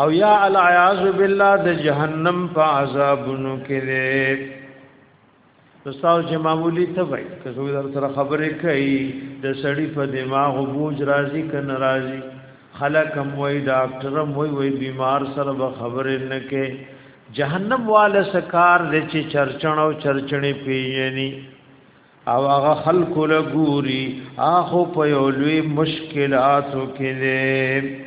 او یا العیاذ بالله د جهنم په عذابونو کې دی تاسو چې معمولی ته وای که زه در سره خبرې کوي د سړی په دماغ بوج راځي که ناراضي خلک هم وای ډاکټر هم وای وای بیمار سره به خبرې نه کوي جهنم والا سکار دې چې چرچن او چرچنې پیجنې او هغه خلق له ګوري اخو په یو لوی مشکلاتو کې دې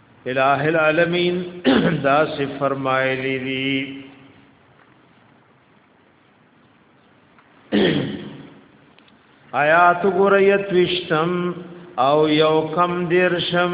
الہ العالمین دا سی فرمایلی دی آیات ګوریت وشتم او یو کم دیرشم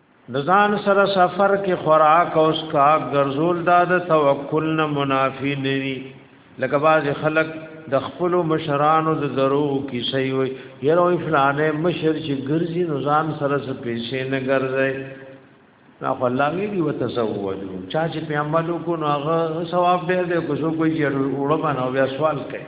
د ځان سره سفر کې خوراک او اسکاک ګرځول دا د توکل نه منافي نه وي لکه باز خلک د خپل مشرانو د درو کیسې وي یره وی فلانه مشر چې ګرځي نو ځان سره څه پیسې نه ګرځي نو خو الله وی دی وتزوجو چا چې په عملو کو نو هغه ثواب ډېر دی کو څوک یې وړو باندې بیا سوال کوي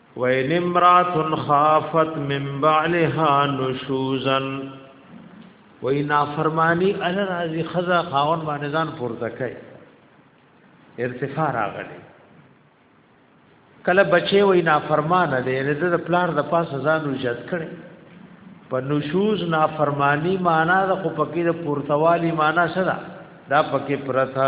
وَإِنِ امْرَأَةٌ خَافَتْ مِنْ بَعْلِهَا نُشُوزًا وَإِنْ نَافَرْمَانِي ال راضي خزا خاون باندې ځان پورته کوي ارتفاع راغلي کله بچي وای نافرمانه دی نه د پلار د پاسه ځان وجد کړي په نشوز نافرمانی معنا د خو پکې د پورتوالی معنا سره دا پکې پرتا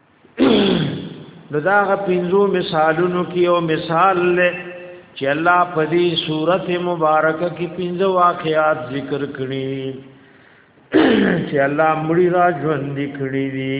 نو دا غ پنځو مثالونو کې او مثال له چې الله په دې صورت مبارکه کې پنځه واقعات ذکر کړي چې الله مړی را ژوند کړی دي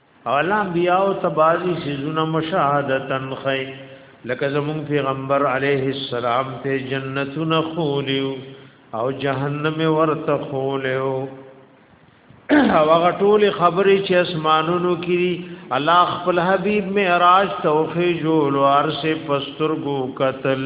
او الله انبیاء او تبازی سیزونه مشاهدتن خی لکه زمون پیغمبر علیه السلام ته جنتونه خولیو او جهنم ورته خولیو او هغه ټول خبرې چې اسمانونو کې الله خپل حبیب معراج توخی جوړ ورسه پسترګو قتل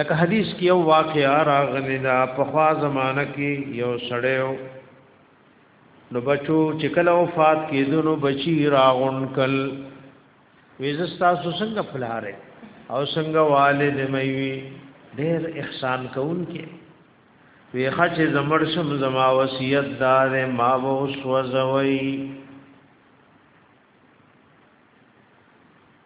لکه حدیث کې یو واقعا راغلی دا په خوا زمانہ کې یو سړیو نو بچو چې کله وفات کېدو نو بچی راغون کل ویزستا څنګه فلاره او څنګه والد مې وی ډېر احسان کوون کې وی خچ زمړ شم زما وصیت دار ما و سوځوي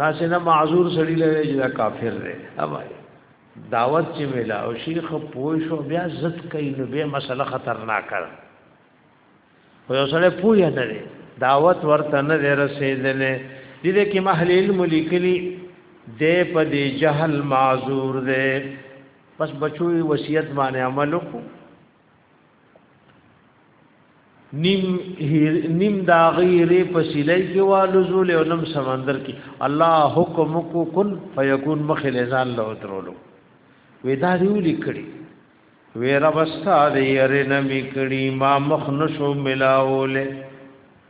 ناسنه معذور سړی لري چې دا کافر دی اما دعوت چې ملا او شیخ پوه شو بیا زت کوي نو به مسله خطرناک ده خو یو سړی پوه نه دی دعوت ورته نه دی رسېدلې دې کې محل علم لیکلي دې په دې جهل معذور دی بس بچوي وصیت باندې عمل وکړو نیم نیم دا غیر په سیلای کې والو زول او نم سمندر کې الله حکم کو کن فیکون مخل ځان له درولو ودا دی ولیکړي وی رب استاد یې رنه میکړي ما مخ نشو ملاوله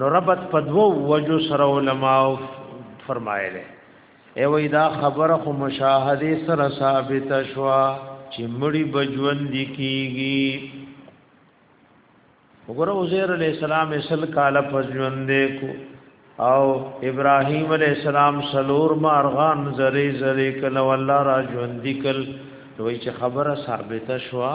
نو ربط په دوو وجو سره علما فرمایله ای وای دا خبره خو مشاهده سره ثابت شوا چې مړی بجوند کیږي وګوره عزیر علی السلام سل کال پجوند کو او ابراهیم علی السلام سلور مارغان زری زری کله والله را ژوند کل دوی چې خبره ثابت شوا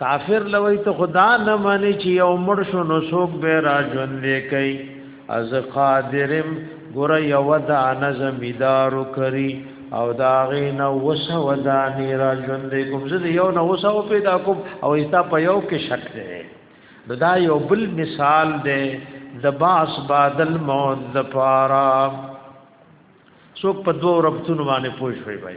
کافر لوی ته خدا نه مانی چې یو مړ شو نو څوک به را ژوند کوي از قادرم ګور یو دا نظمیدارو کری او دا غین وسو دا نی را ژوند کوم زه یو نو وسو پیدا کوم او ایستا په یو کې شک ده دا یو بل مثال ده د باس بعد الموت د پارا سو په دوه ربطونو باندې پوښوي وای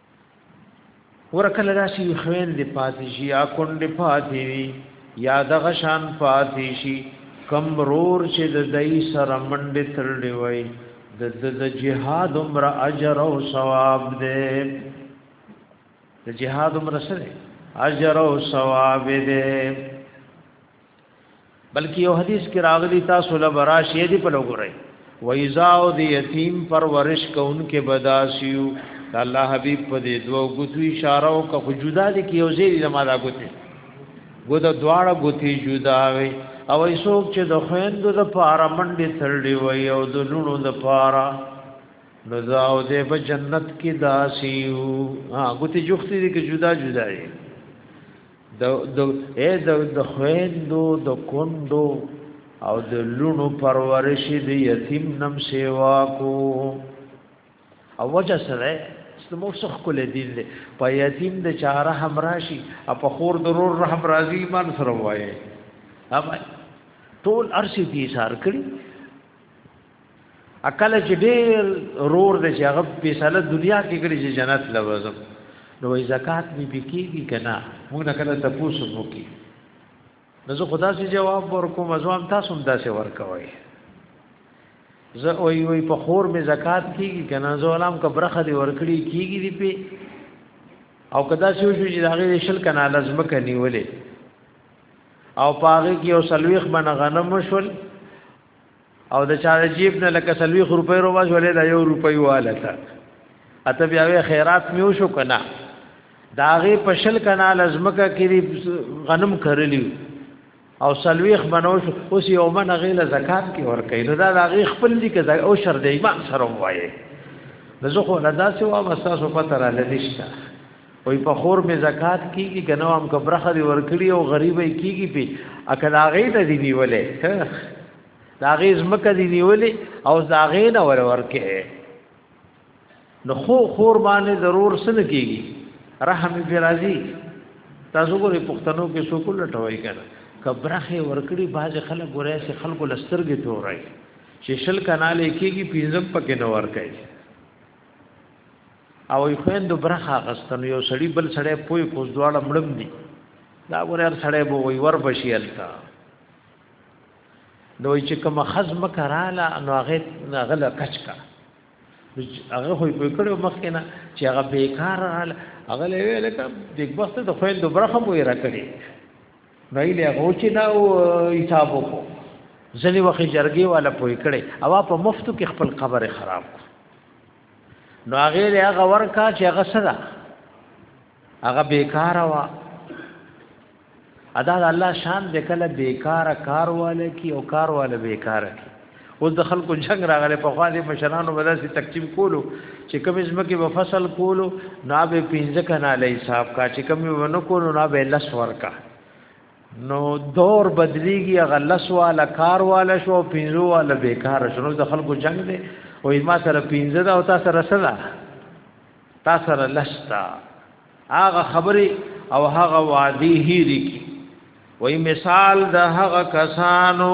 ورکل راشي خوین دی پاتې شي یا کونډې پاتې وي یا دغه شان پاتې شي کم رور چې د دای سره منډې ترلې وای د د جهاد عمر اجر او ثواب دی د جهاد عمر سره اجر او ثواب دی بلکې یو حدیث کې راغلی تاسو له براشې دی په لګورئ وایزاو دی یتیم پر ورش کونکې بداسیو د الله حبیب په دې دوه غوتو اشاره او که جدا دي کې یو ځای د مالا غوتې ګوته دواړه غوتې جدا وي او ایسوک چې د خويندو د پاره منډې تړلې وي او د لونو د پاره نزاو دې په جنت کې داسیو ها غوتې جوختې دي کې جدا جدا دي د د اې د د خويندو د کندو او د لونو پرورش د یتیم نم سیوا کو او وجه سره سمو سخ کول دین دی په یتیم د چاره همراشي او په خور ضرور رحم راضی ایمان سره وایي ټول ارشي دي سار کړی اکل چې ډیر رور دې چې هغه پیساله دنیا کې کړي چې جنت لوزم نو وای زکات می پکېږي کنه موږ نه کله تاسو مو کې نو زه خدا سي جواب ورکوم ازوام تاسو هم داسې ورکوي زه وای وای په خور می زکات کیږي کنه زه علام کا برخه دی ورکړي کیږي دی په او کدا شو شو چې داغه شل کنه لازم کني ولې او پاغه کې او سلويخ باندې غنم شول او د چا د جیب نه لکه سلوي خروپې روباس ولې دا یو روپۍ واله تا اته بیا وی خیرات میو شو کنه داغه پشل کنا لزمکه کې غنم کرلی او سلويخ بنوش اوس یو من غیله زکات کې ور کوي نو دا داغه خپل دي کې او شر دی ما سره وایي نو زه خو نه داسې و او تاسو پته را لدیشته وای په خور می زکات کیږي کنه هم کبرخه دی ورکړي او غریبې کیږي پی اکه دا غې ته دی نیولې دا غې زمکه دی نیولې او دا غې نه ور ورکه نو خو خور باندې ضرور سن کیږي رحم فی راضی تاسو ګورې پښتنو کې سو کول ټوي کنه کبرخه ورکړي باز خلک ګورې سي خلکو لسترګې تورای چې شل کنالې کیږي پینځم پکې نو ور کوي او یې خویندو برخه اخیسته نو یو سړي بل سړی پوه کوس دواړه مړم دي دا ګوره هر سړی به وي ور به شي هلته نو چې کومه ښځمه کراله نو هغې هغه له کچ کا هغه خو یې پوه کړی مخکې نه چې هغه بېکار راله هغه له ویې لکه دېګبخت د خویندو برخه مو یې راکړې نو یې له هغه چې دا حساب وکړو ځینې وخت جرګې والا پوه کړی او په مفتو کې خپل قبر خراب کړ نو هغه له هغه ورکا چې هغه صدا هغه بیکار وا ادا الله شان دې کله بیکار کارواله کی او کارواله بیکار کی اوس د خلکو جنگ راغله په خوا دې مشرانو بداسي تقسیم کولو چې کوم ځمکه په فصل کولو نه به پینځه کناله حساب کا چې کوم ونه کولو نه به لس ورکا نو دور بدلیږي هغه لس والا کار والا شو او پنځو والا بیکار شو نو د خلکو جنگ دی او ما سره پنځه دا او تاسو سره سره تاسو سره لستا هغه خبري او هغه وادي هیری کی وای مثال د هغه کسانو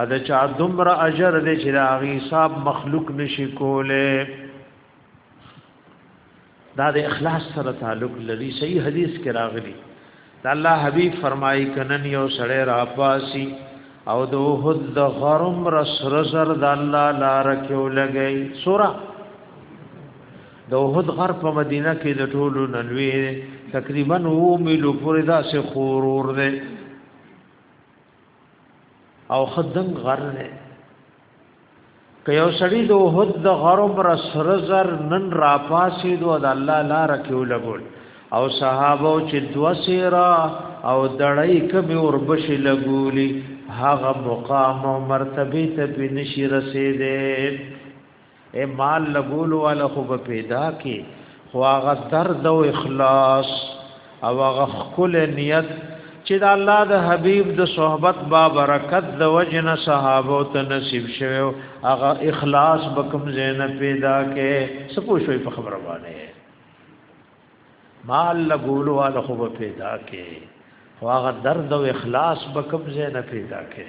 ا د چا دومره اجر دې چې دا غي حساب مخلوق نشي کوله دا د اخلاص سره تعلق لري صحیح حدیث کې راغلي دا الله حبیب فرمایي کنن یو سړی را پاسي او د وحد د غرم رس رزر د الله لار کې ولګي سورہ د وحد غر په مدینه کې د ټولو نلوي تقریبا و ملو پورې دا سه خورور ده او خدنګ غر نه که یو سړی د احد د غرب را سره زر نن را پاسې دو د الله لار کې ولګول او صحابه چې دو سیرا او دړی کبه اور بش لګولی هغه مقام او مرتبه ته بنشي رسیدې اے مال لګول والا خو به پیدا کی خو هغه درد او اخلاص او هغه خپل نیت چې د الله د حبیب د صحبت با برکت د وجنه صحابه ته نصیب شوه هغه اخلاص بکم زین پیدا کې سپو شوی په خبره باندې مال لګول والا خو به پیدا کې خو هغه درد او اخلاص بکم زین پیدا کې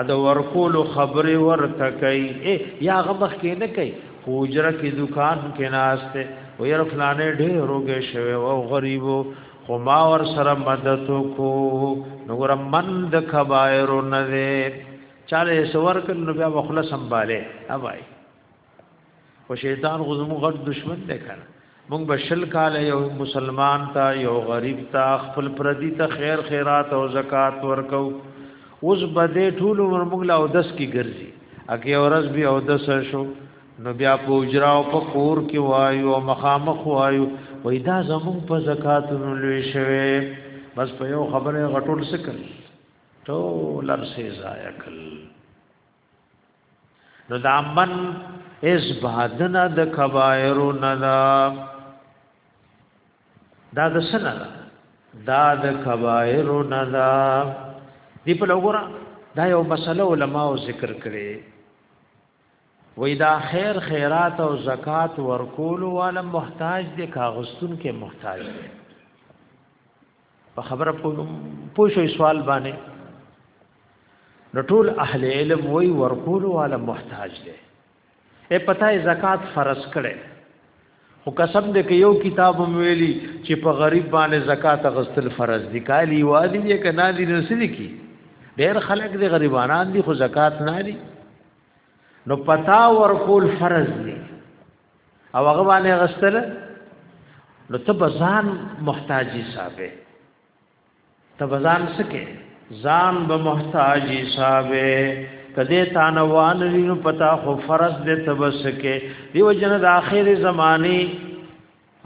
ا د ورکول خبره ورته کوي ای یا غمخ کې نه کوي خوجره کې دکان کې ناشته و ير فلانه ډېر روګه شوی او غریبو خو ما ور سره مدد کو نور من د کبایر نه چاله سور کن نو بیا مخله سنباله اوای او شیطان خو زموږ غټ دشمن دی کنه موږ به شل کال یو مسلمان ته یو غریب ته خپل پردي ته خیر خیرات او زکات ورکو اوس به دې ټول عمر موږ لا او دس کی ګرځي اګه اورز به او دس شو نو بیا په اجرا او په کور کې وایو او مخامخ وایو وای دا زموږ په زکاتونو لوي شوی بس په یو خبره غټول سکل ټول ارسه ضایع کړ نو دا من اس بادنا د کبائر نه دا دا د سنه دا دا د کبائر نه دا دی په لګورا دا یو مسله علما او ذکر کړي وې دا خیر خیرات او زکات ورکول والا محتاج دي کاغستون کې محتاج دي په خبره پوه شوي سوال باندې نو ټول اهل علم وای ورکول والا محتاج دی اے پتہ زکات فرض کړي خو قسم دې کې یو کتاب ویلي چې په غریب باندې زکات غستل فرض دي کالی وادي یې کنا دي نسل کی ډېر خلک دې غریبانان دي خو زکات نه دي نو پتا ورکول فرض دي او هغه باندې غستل نو ته بزان محتاجی صاحب ته بزان سکه ځان به محتاجی صاحب کدی تانوان لینو پتا خو فرض دې تبسکه دیو جن د اخر زمانی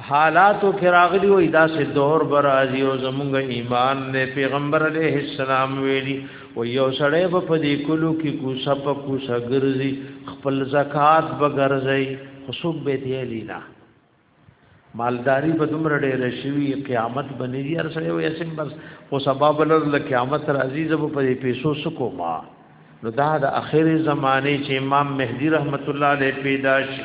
حالاتو کې راغلی وي دا سه دور بر ازي او زمونږ ایمان نه پیغمبر علیه السلام ویلي و یو سړی په پدې کلو کې کوسه په کوسه ګرځي خپل زکات بغرځي خصوب به دی لینا مالداری به دومره ډېر شوی قیامت بنې دي هر سړی وي سم بس او سبب له قیامت راځي زب په پیسو سکو ما نو دا د اخر زمانه چې امام مهدی رحمت الله علیه پیدا شي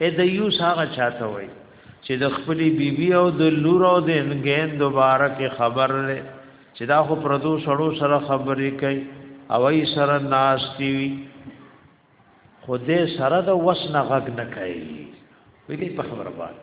اې د یوس هغه چاته وای چې د خپلې بیبي او د لور او د انګین دوباره کې خبر لې چې دا خو پردو سړو سره خبرې کوي او ای سره ناشتي وي خو دې سره د وس نه غږ نه کوي ویلې په خبره باندې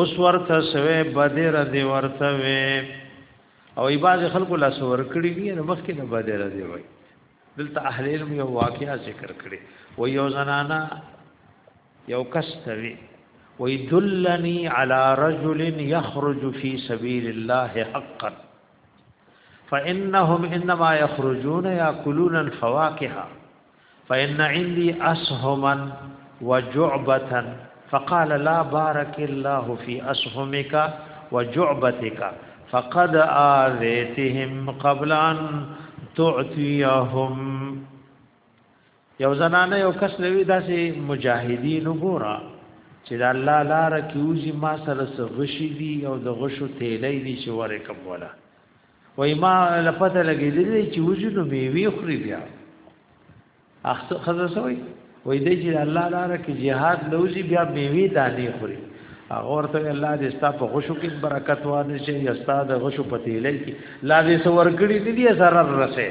اوس ورته سوي بدر دی ورته وي او ایباز خلکو لا سور کړی دی نو مخکې نه بدر دی وای دلته اهل علم یو واقعیا ذکر کړي و یو زنانا یو کس توی و دلنی علی رجل یخرج فی سبیل الله حقا فانهم انما یخرجون یاکلون الفواکه فإن عندي أسهما وجعبة فقال لا بارك الله في أسهمك وجعبتك فقد آذيتهم قبل أن تعطيهم یو زنانه یو کس لوي داسې مجاهدین وګوره چې د الله لار کې وځي ما سره څه غشي دي او د غشو تیلې دي چې ورکم ولا وای ما لپته لګیدلې چې وجنو میوي خوري بیا اخته خزه سوی وای دې چې الله لپاره کې jihad لوزي بیا میوي دانی خوري هغه ورته الله دې ستا په غشو کې برکت وانه شي یا ستا د غشو په تیلې کې لا دې سور کړی دې سره رسې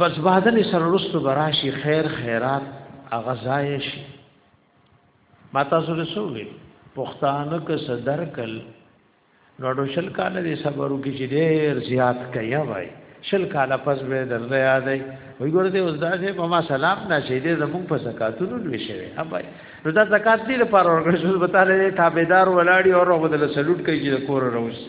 بس بادل سره رستو براشي خیر خیرات اغزای شي ما تاسو له سوې پښتانه که صدر کل نوړو شل کال دې صبرو کې چې ډېر زیات کیا وای شل کال پس به درد یادای وی ګور دې اوس دا چې ما سلام نه شي دې زمون په زکاتونو لوي شوی ابای نو دا زکات دې لپاره ورګرځول بتاله تابعدار ولاړی او هغه بدل سلوټ کوي چې کور راوځي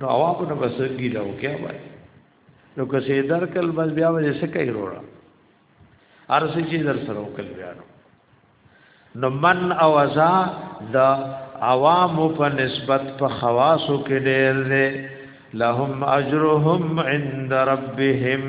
نو عوامو نه بسنګي له وکیا وای نو که سي درکل بس بیا به څه کوي وروړه ارسي چې در سره وکل بیا نو نو من او ازا د عوام په نسبت په خواصو کې ډېر دی لهم اجرهم عند ربهم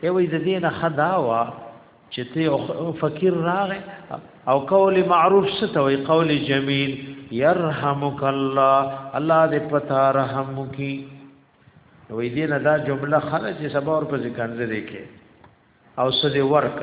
ای وای د دینه خدا وا چې ته یو فقیر راغې او قول معروف ستوي قول جمیل يرحمک الله الله دې پتا رحم کی وې دې نه دا جمله خره چې سبا ور په ذکر دې کې او سدي ورک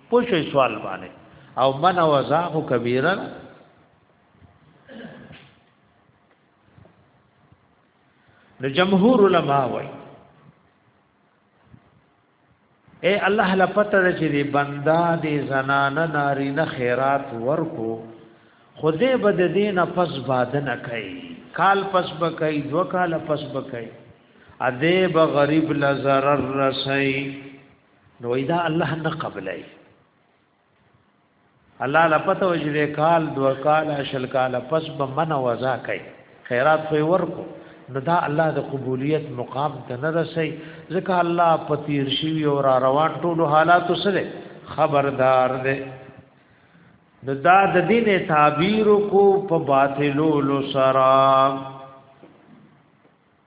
پوښي سوال باندې او من وزا خو کبیره نو جمهور علما وای اے الله لا پته ده چې دی بندا دی زنانه ناری نه خیرات ورکو خدای بد دین پس باد نه کوي کال پس بکای دو کال پس بکای ا دې به غریب لزرر رسي نو ایدا الله نه قبلای الله لپته وجره کال دو کال شل کال پس به من وزا کوي خیرات خو ورکو نو دا الله د قبولیت مقام ته نه رسي ځکه الله پتیر شي او را روان ټول حالات سره خبردار دی نو دا د دین تعبیر کو په باطلو لسرام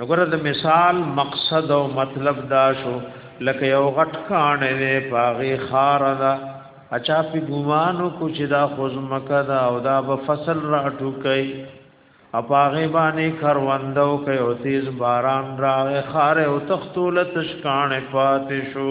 وګوره د مثال مقصد او مطلب دا شو لکه یو غټ کان نه پاغي خار دا اچا په ګمانو کو چې دا خوز مکه دا او دا به فصل را ټوکي اپاغه باندې کروندو کوي او تیز باران راغې خار او تختول تشکان پاتې شو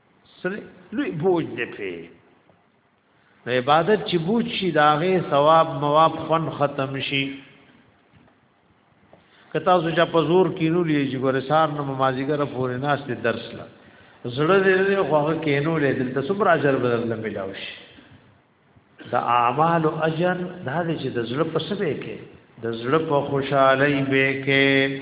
سره لوی بوج دی په نو عبادت چې بوج شي داغه ثواب مواب فن ختم شي کتا سو چا په زور کینو لې چې ګورسار نو مازیګره پورې ناس ته درس لا زړه دې خوغه کینو لې دلته سمر اجر بدل نه ملاو شي دا اعمال او اجر دا دې چې د زړه په سبه کې د زړه په خوشحالي به کې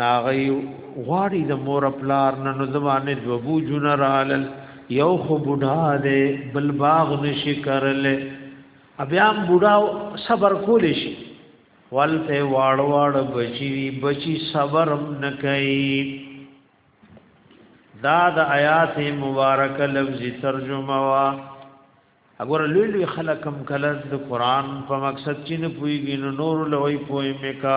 ناغی غواړي د مور پلار نه نو زمانه دو بو جن رالل یو خو بوډا دی بل باغ نشي کرل بیا هم بوډا صبر کول شي ولته واړ واړ بچي وی بچي صبر نه کوي دا د آیات مبارک لفظ ترجمه وا اگر لوی لوی خلقم کله د قران په مقصد چې نه پويږي نو نور لوی پوي میکا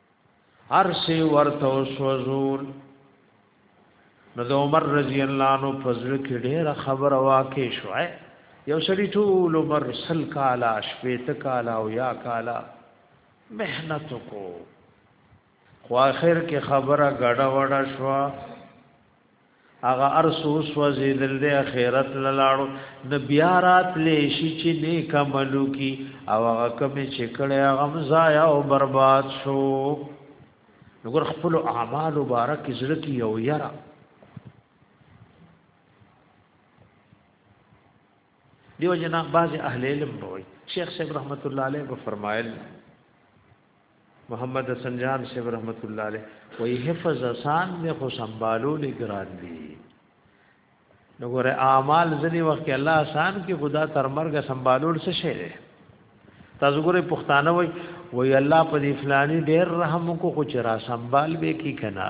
ارسی ورته وسوزول نو د عمر رضی الله عنه فضل کې ډېر خبر واکې شو یو سړی ټول عمر سل کالا شپېت کالا او یا کالا مهنت کو خو اخر کې خبره غډه وډه شو هغه ارسو سوځیدل د اخرت لاړو نه بیا راتلې شي چې نیک عملو کی او هغه کوم چې کړه هغه ضایع او برباد شو نګور خپل اعمال مبارک زړه کی یو یرا دیو جنا بعض اهل علم وای شیخ صاحب رحمت الله علیه فرمایل محمد حسن جان صاحب رحمت الله علیه وی حفظ آسان دی خو سنبالو لګران دی نو ګره اعمال ځنی وخت الله آسان کې خدا تر مرګ سنبالو څه شي دی تاسو ګره پښتانه وی وی الله په دې فلانی ډېر رحم کو خو چر سنبال به کی کنا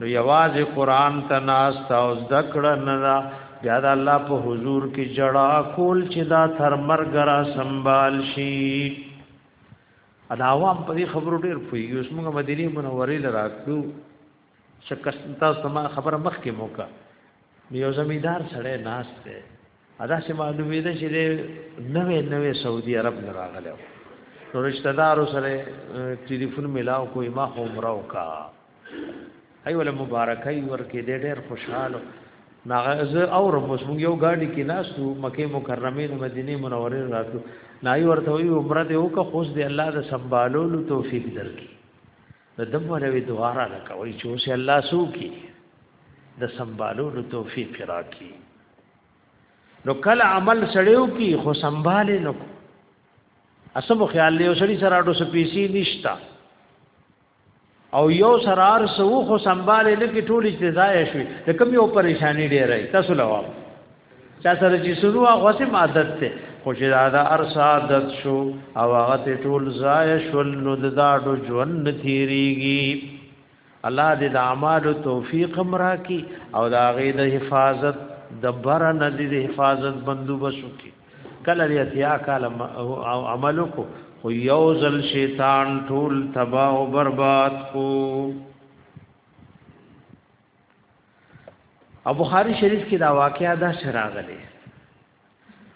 نو یوازې قران ته ناس او ذکر نه دا بیا د الله په حضور کې جړا کول چې دا تر مرګ را سنبال شي ادا عوام په دې خبرو ډېر پوي اوس موږ مدینه منورې لراتلو شکست تاسو ما خبره مخ کې موکا یو زمیدار سره ناس ته ادا چې معلومې ده چې نوې نوې سعودي عرب نه راغلی نو رشتہ دار سره ټلیفون ملاو کوی ما عمره وکا ای ول مبارکای ورکې دې ډېر خوشاله ناغه او رب موږ یو ګاډي کې ناسو مکه مکرمه نه مدینه منوره راتو نای ورته وی عمره دې وکا خوش دې الله د سنبالولو توفیق درکې د دم ولوي دواره لکه وای چې اوس الله سو کې د سنبالولو توفیق راکې نو کله عمل سړیو کی خو سنباله نو اسمو خیال له سړی سره اډو سپیسی نشتا او یو سرار سو خو سنباله نه کی ټول اجتزای شوی ته کوم یو پریشانی ډیرای تاسو لوا چا سره چې سنو هغه سم عادت ته خو چې دا ارس عادت شو او هغه ټول ضایع شول نو دا ډو ژوند تیریږي الله دې د اعمالو توفیق هم راکړي او د هغې د حفاظت د بره نه دې د حفاظت بندوبست وکړي کله دې اتیا کاله عمل وکړو خو یو ځل شیطان ټول تباہ او برباد کو ابو خاری شریف کې دا واقعا دا شراغله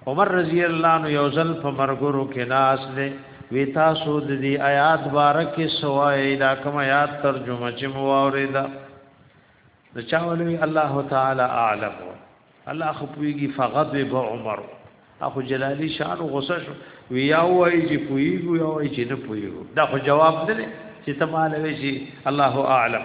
عمر رضی الله عنه یو ځل په مرګرو کې ناس دی وی تاسو د دې آیات بارکه سوای دا کوم آیات ترجمه چې مو اوریدا نو چا ولوی الله تعالی اعلم الله خو پویږي فغضب عمر اخو جلالی شان غصه شو وی یا وای چې پویږي یا وای چې نه پویږي دا خو جواب نه چې ته مالوي چې الله اعلم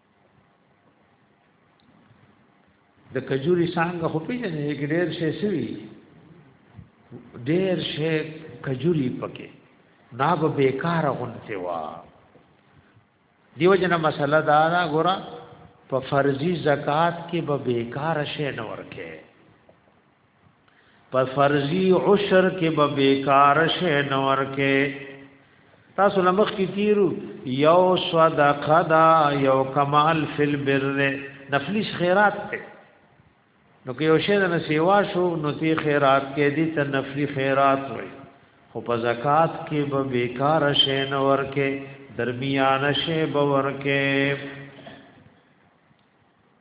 د کجوري څنګه خو پیژنې کې ډېر شي سوي ډېر شي کجوري پکې دا به بیکار غونته وا دیو جنا مسله دا دا ګورا په فرضي زکات کې به بیکار شي نه ورکه په فرضي عشر کې به بیکار شي نور کې تاسو لمخ کې تیرو یو صدقه دا یو کمال فل بر نفلی خیرات ته نو که یو شی نه سیوا شو نو تی خیرات کې دي ته نفلی خیرات وي خو په زکات کې به بیکار شي نور کې درمیان شي باور کې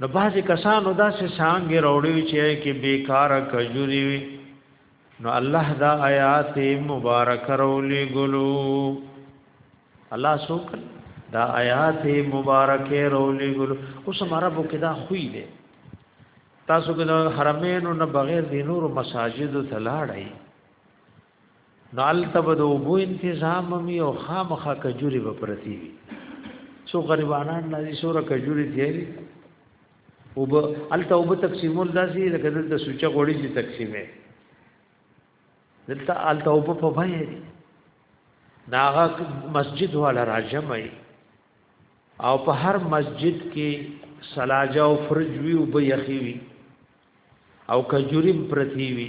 د بازي کسانو داسې څنګه راوړي چې کې بیکار کجوري وي نو الله دا آیات مبارک رولې ګلو الله سوک دا آیات مبارک رولې ګلو اوس مربو کې دا خوې دي تاسو کې د حرمینو نه بغیر د نور مساجد ته لاړای نو الته به د اوبو انتظام مې او خامخا کجوري به پرتی وي څو غریبانان لازم سوره کجوري دی او به الته او به تقسیمول داسي لکه دلته سوچه غوړي چې تقسیمه دلته الته او په پای دی ناغه مسجد والا راجمای او په هر مسجد کې سلاجه او فرج وی او به یخی وی او کجوریم پرتی وی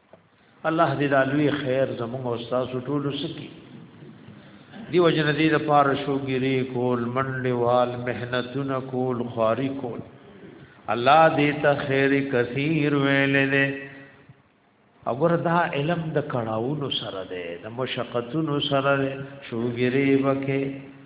الله دې دا لوی خیر زموږ او تاسو ټول سکی دی وجن دې د پار شوګری کول منډوال مهنتونه کول خاري کول الله دې ته خیر کثیر ویل دې اگر دا علم د کړهونو سره ده د مشقتونو سره ده شوګری وکه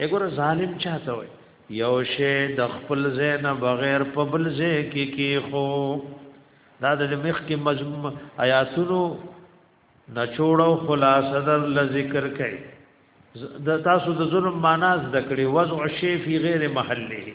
اګور ظالم چاته وي یو شی د خپل زین بغیر په بل ځای کې کې خو دا د مخ کې مضمون آیاتونو نچوړو خلاصه در ل ذکر کوي د تاسو د ظلم معنا ذکرې وضع شی فی غیر محله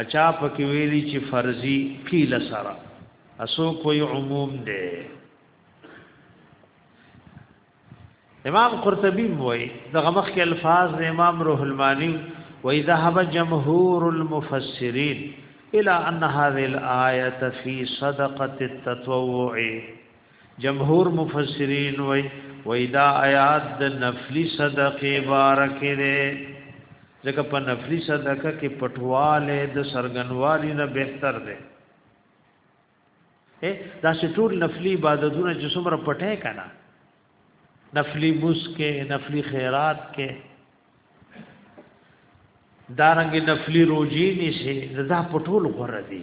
اچا پکې ویلي چې فرضي قیل سره اسو کوئی عموم دی امام قرطبی وای دغه مخ کې الفاظ د امام روح المانی وای ذهب جمهور المفسرین الى ان هذه الايه في صدقه التطوع جمهور مفسرین وای وای دا آیات د نفلی صدقه بارکه ده ځکه په نفلی صدقه کې پټواله د سرګنوالی نه بهتر ده دا چې ټول نفلی عبادتونه چې څومره پټه کنا نفلی مسکه نفلی خیرات کې دارنګ نفلی روزي نشي دا پټول غره دي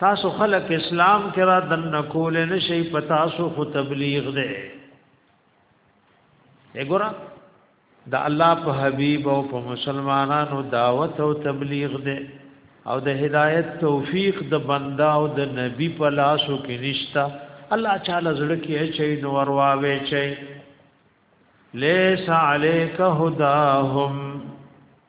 تاسو خلق اسلام کې را دن کول نه شي پتا سو خو تبلیغ ده وګوره د الله په حبیب او په مسلمانانو دعوت او تبلیغ ده او د هدایت توفیق د بندا او د نبی په لاسو کې نشتا الله تعالی زړه کې چي نو ورواوي چي ليس عليك هداهم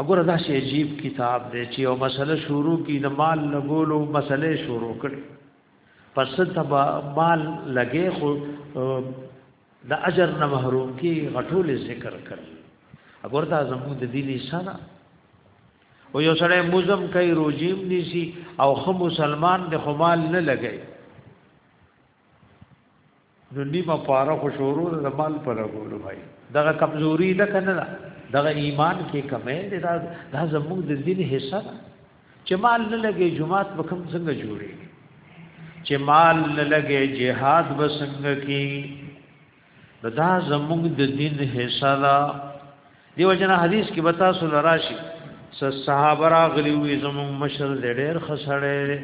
اګوره دا شی عجیب کتاب دی چې یو مسله شروع کی د مال لګولو مسله شروع کړي پس تبا مال لګې خو د اجر نه محروم کی غټول ذکر کړي اګوره دا زموږ د دې لسانه او یو سړی مزم کوي روجیم نیسی او خو مسلمان د خمال نه لګي نو نیمه پاره خو شروع د مال پر لګولو بھائی دغه کمزوري ده کنه ده دغه ایمان کې کمه ده دا, دا زموږ د دین حصہ ده چې مال نه لګي جمعات به کوم څنګه جوړي چې مال نه لګي جهاد به څنګه کی نو دا زموږ د دین حصہ ده دیو جن حدیث کې بتا سول راشي صحابه راغلی وي زموږ مشر ډېر خسړې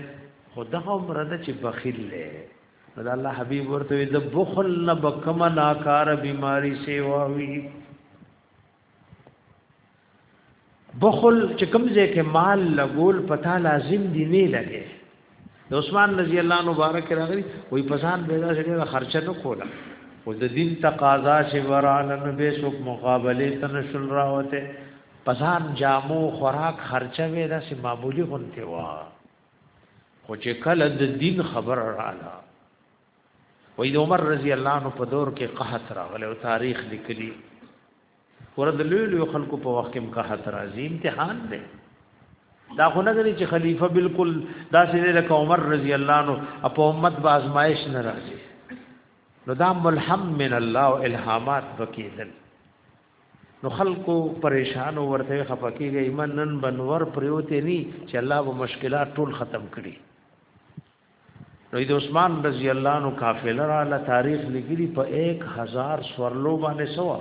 خدغه مرده چې بخیل لې دا الله حبیب ورته د بخل نه بکم ناکار بیماری سیوا وی بخل چې کوم ځای کې مال لګول پتا لازم دی نه لګي د عثمان رضی الله عنه مبارک راغلی وای په ځان به دا ډېر خرچه نه کوله او د دین تقاضا چې ورانه نه به څوک مقابله تنشل راوته پسان جامو خوراک خرچه وې دا سي معمولی غونته وا خو چې کله د دین خبر رااله وې د عمر رضی الله عنه په دور کې قحط راغله او تاریخ لیکلی ور د لوی لوی خلکو په وخت کې مقاحت راځي امتحان دی دا خو نه غني چې خلیفہ بالکل دا سې لکه عمر رضی الله عنه په امت با آزمائش نه راځي نو دا ملهم من الله او الهامات وکیدل نو خلکو پریشان او ورته خفقېږي ایمنن بنور پریوته ني چې الله و مشکلات ټول ختم کړي نو د عثمان رضی الله عنه قافله را له تاریخ لګلی په 1000 سورلو باندې سوا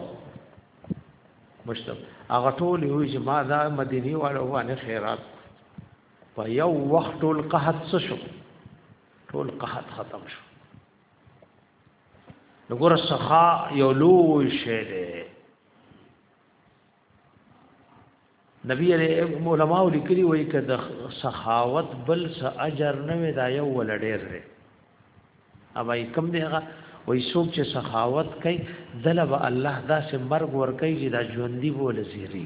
مشتم هغه ټول یو چې ما دا مدینی والو باندې خیرات په یو وخت ټول قحط څه شو ټول قحط ختم شو وګوره سخا یو لوی شی دی نبی علیہ علماء لیکلی وای ک د سخاوت بل س اجر نه وی دا یو ول ډیر دی اما کوم دی هغه وای څوک چې سخاوت کوي دلب الله دا سه مرګ ور کوي چې دا ژوندۍ بول زیری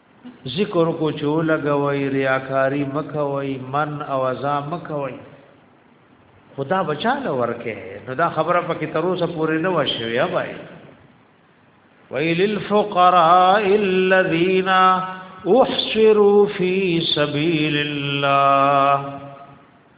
ذکر کو چو لګوي ریاکاری مکوي من او ازا مکوي خدا بچاله ورکه نو دا خبره پکې تر اوسه پورې نه وشوي یا بای ویل الفقراء الذين احصروا في سبيل الله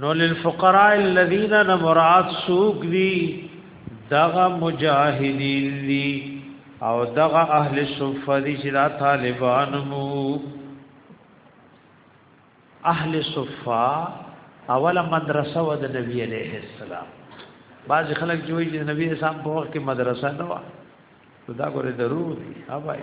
نو للفقراء الذين مراد سوق دي دغه مجاهدین دي او دغه اهل صفه دي چې دا طالبان مو اهل صفه اوله مدرسه و د نبی عليه السلام بعض خلک چې وایي چې نبی اسلام په وخت کې مدرسه نه و دا ګوره ضرور دي اوبای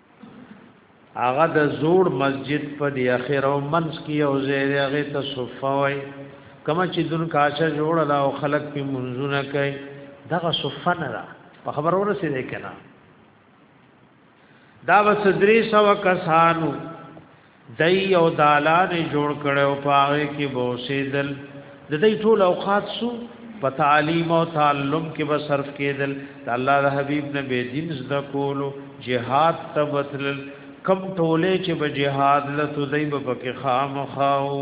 هغه د زوړ مسجد په دی اخر او منس کې او زیر هغه ته صفه وای کما چې دن کاشه جوړ لا او خلق په منځونه کوي دغه صفه نه را په خبر ورسېده کنا دا وسدري سو کسانو دی یو دالان جوړ کړي او پاره کې به اوسېدل د دې ټول اوقات سو په تعلیم او تعلم کې به صرف کېدل د الله د حبیب نه به دین زده کولو جهاد تبتل کم ټوله چې به جهاد لته دی به پکې خامخاو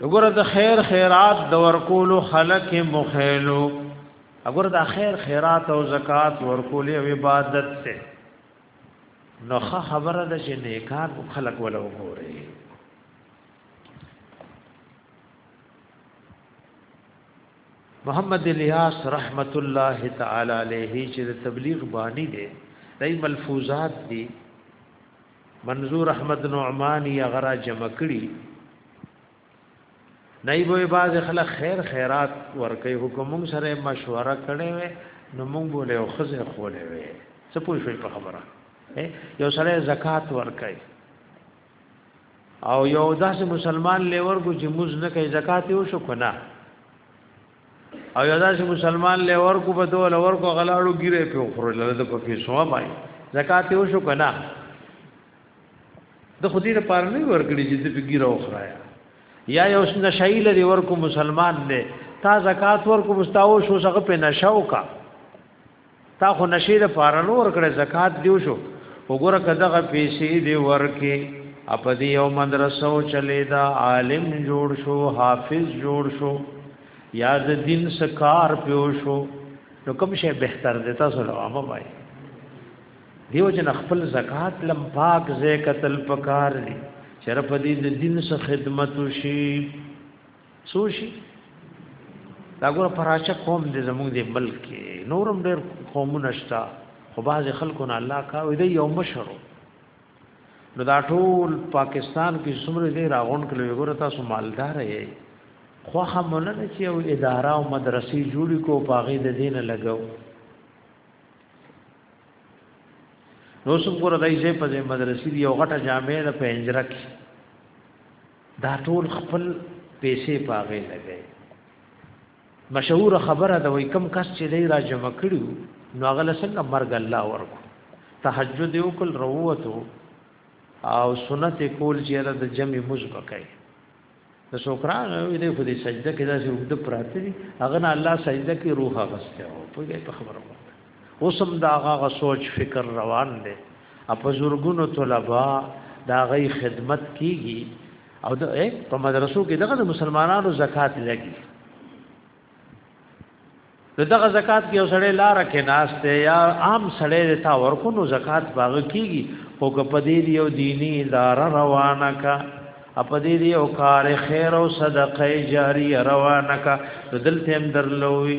وګوره د خیر خیرات د ورکولو خلق مخیلو وګوره د خیر خیرات او زکات ورکول او عبادت ته نو خبره ده چې نیکان خلق ولا وګوره محمد الیاس رحمت الله تعالی علیه چې د تبلیغ بانی دی دای ملفوظات دی منظور احمد نعمانی هغه را جمع کړي نایب وي باز خلک خیر خیرات ورکه حکم سره مشوره کړي وي نو مونږ بوله او خزه خولې وي څه پوه شوي په خبره یو سره زکات ورکه او یو داسې مسلمان لیور کو چې موز نه کوي زکات یو شو کنه او یادا چې مسلمان له ورکو په دوه له ورکو غلاړو ګیره په خور له د په پیسو باندې زکات یې وشو کنه د خدای د پاره نه ورګړي چې د ګیره وخرایا یا یو نشای لري ورکو مسلمان دی تا زکات ورکو مستاو شو څنګه په نشاو کا تا خو نشي د پاره نور کړه زکات دیو شو وګوره کداغه پیسې دی ورکه اپ دی یو مدرسو چلی دا عالم جوړ شو حافظ جوړ شو یاد دین سکار پیو شو نو کوم شی بهتر دی تاسو له عامه وای دیو جن خپل زکات لم پاک زکتل پکار دی شرف دې د دین سره خدمت وشي سوشي دا ګور پراچا قوم دې زموږ دې ملک کې نورم ډېر قومونه شته خو باز خلکو نه الله کا وي دې یو مشرو نو دا ټول پاکستان کې څومره دې راغون کړي ګور تاسو مالدار یې خو هم نه چې یو اداره او مدرسې جوړې کو پاغې د دین لګاو نو څومره دای چې په مدرسې یو غټه جامع ده په انجره کې دا ټول خپل پیسې پاغې لګي مشهور خبره ده وای کم کس چې دی را جمع کړو نو هغه لسنګ مرګ الله ورکو تهجد یو کل روته او سنت کول چې د جمع مزبکای د شکران او دې خو دې سجده کې داسې وګد پراته دي هغه نه الله سجده کې روح غسته او په دې خبره اوس هم دا هغه سوچ فکر روان دی په زورګونو طلبا دا غي خدمت کیږي او د په مدرسو کې دغه مسلمانانو زکات لګي دغه زکات کې اوسړې لار کې ناشته یا عام سړې تا ورکو نو زکات باغ کیږي او کپدې دی او دینی لار روانه کا اپدې دی او کار خیر او صدقه جاری روانه کا دلته هم درلوي